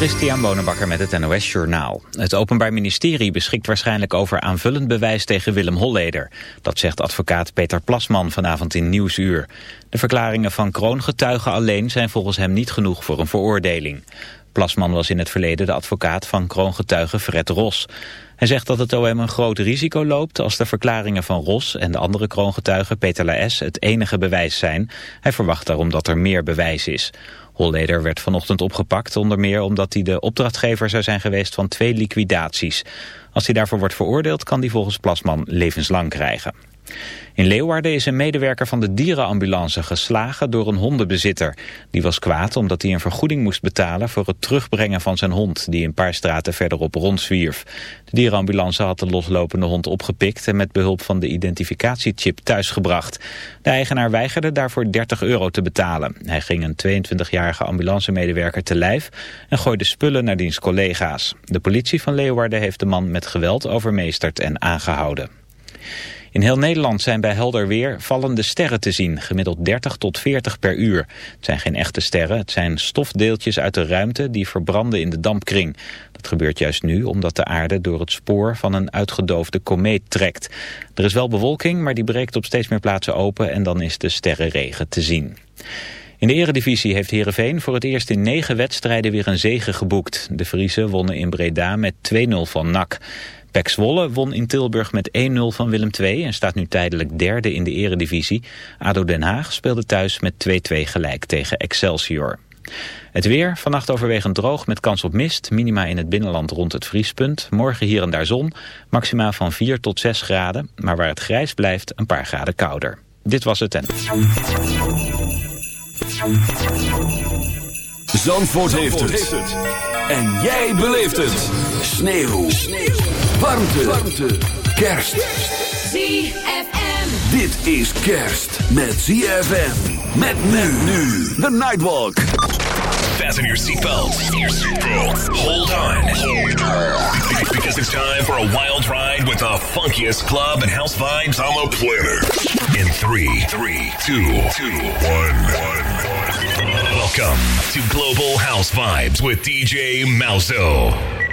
Christian Bonenbakker met het NOS Journaal. Het Openbaar Ministerie beschikt waarschijnlijk over aanvullend bewijs tegen Willem Holleder. Dat zegt advocaat Peter Plasman vanavond in Nieuwsuur. De verklaringen van kroongetuigen alleen zijn volgens hem niet genoeg voor een veroordeling. Plasman was in het verleden de advocaat van kroongetuige Fred Ros. Hij zegt dat het OM een groot risico loopt als de verklaringen van Ros en de andere kroongetuigen Peter Laes het enige bewijs zijn. Hij verwacht daarom dat er meer bewijs is. Holleder werd vanochtend opgepakt, onder meer omdat hij de opdrachtgever zou zijn geweest van twee liquidaties. Als hij daarvoor wordt veroordeeld kan hij volgens Plasman levenslang krijgen. In Leeuwarden is een medewerker van de dierenambulance geslagen door een hondenbezitter. Die was kwaad omdat hij een vergoeding moest betalen voor het terugbrengen van zijn hond... die een paar straten verderop rondzwierf. De dierenambulance had de loslopende hond opgepikt... en met behulp van de identificatiechip thuisgebracht. De eigenaar weigerde daarvoor 30 euro te betalen. Hij ging een 22-jarige ambulancemedewerker te lijf... en gooide spullen naar diens collega's. De politie van Leeuwarden heeft de man met geweld overmeesterd en aangehouden. In heel Nederland zijn bij helder weer vallende sterren te zien, gemiddeld 30 tot 40 per uur. Het zijn geen echte sterren, het zijn stofdeeltjes uit de ruimte die verbranden in de dampkring. Dat gebeurt juist nu omdat de aarde door het spoor van een uitgedoofde komeet trekt. Er is wel bewolking, maar die breekt op steeds meer plaatsen open en dan is de sterrenregen te zien. In de eredivisie heeft Heerenveen voor het eerst in negen wedstrijden weer een zege geboekt. De Friese wonnen in Breda met 2-0 van NAC. Pek Zwolle won in Tilburg met 1-0 van Willem II en staat nu tijdelijk derde in de eredivisie. ADO Den Haag speelde thuis met 2-2 gelijk tegen Excelsior. Het weer, vannacht overwegend droog met kans op mist. Minima in het binnenland rond het vriespunt. Morgen hier en daar zon. Maxima van 4 tot 6 graden. Maar waar het grijs blijft, een paar graden kouder. Dit was het en... Zandvoort, heeft, het. En jij beleeft het. Sneeuw. Sneeuw. Warmte. Warmte. Kerst. ZFM. Dit is kerst met ZFM. Met men nu. The Nightwalk. Fasten your seatbelts. Hold on. Because it's time for a wild ride with the funkiest club and house vibes on the planet. In three, three, two, two, one, one. Welcome to Global House Vibes with DJ Malzo.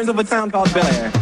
Prince of a town called Bel Air.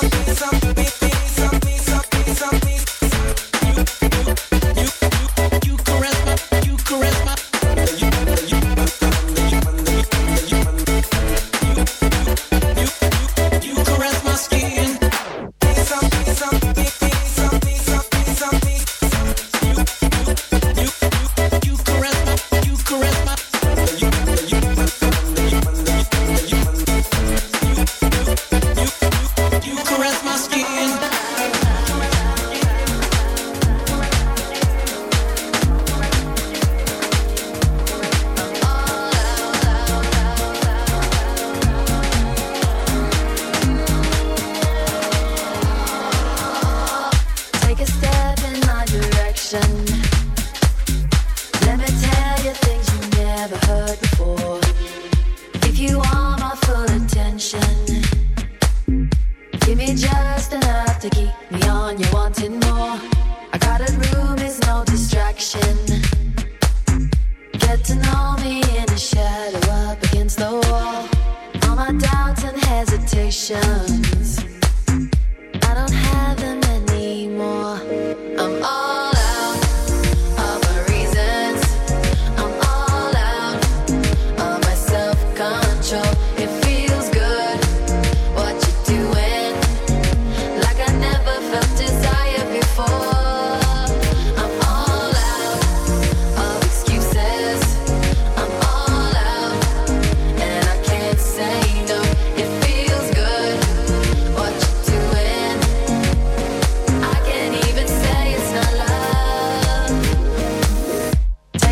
something, something.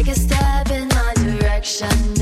Another in my a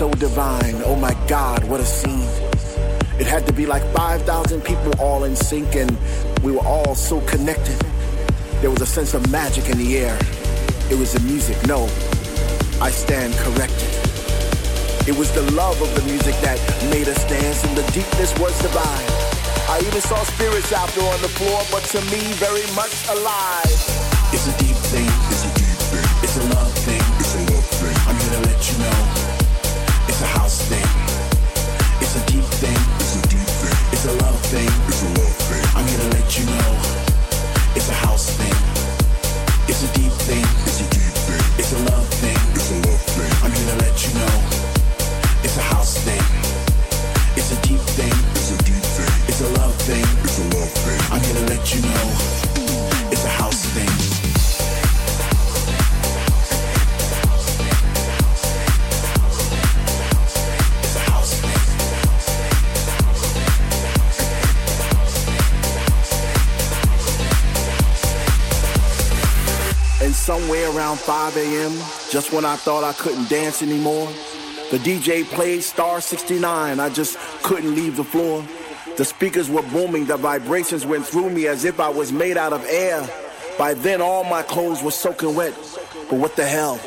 so divine, oh my God, what a scene. It had to be like 5,000 people all in sync, and we were all so connected. There was a sense of magic in the air. It was the music, no, I stand corrected. It was the love of the music that made us dance, and the deepness was divine. I even saw spirits out there on the floor, but to me, very much alive. 5 a.m., just when I thought I couldn't dance anymore, the DJ played Star 69. I just couldn't leave the floor. The speakers were booming, the vibrations went through me as if I was made out of air. By then, all my clothes were soaking wet. But what the hell?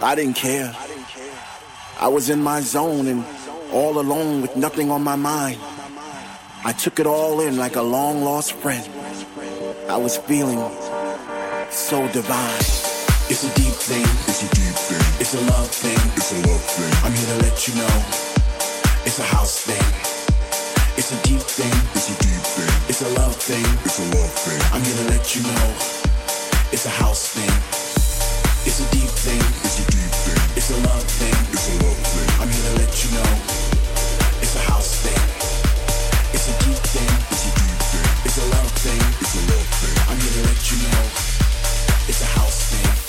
I didn't care. I was in my zone and all alone with nothing on my mind. I took it all in like a long lost friend. I was feeling so divine. It's a deep thing. It's a deep thing. It's a love thing. It's a love thing. I'm here to let you know. It's a house thing. It's a deep thing. It's a deep thing. It's a love thing. It's a love thing. I'm here to let you know. It's a house thing. It's a deep thing. It's a deep thing. It's a love thing. It's a love thing. I'm here to let you know. It's a house thing. It's a deep thing. It's a deep thing. It's a love thing. It's a love thing. I'm here to let you know. It's a house thing.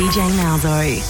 DJ Malzo.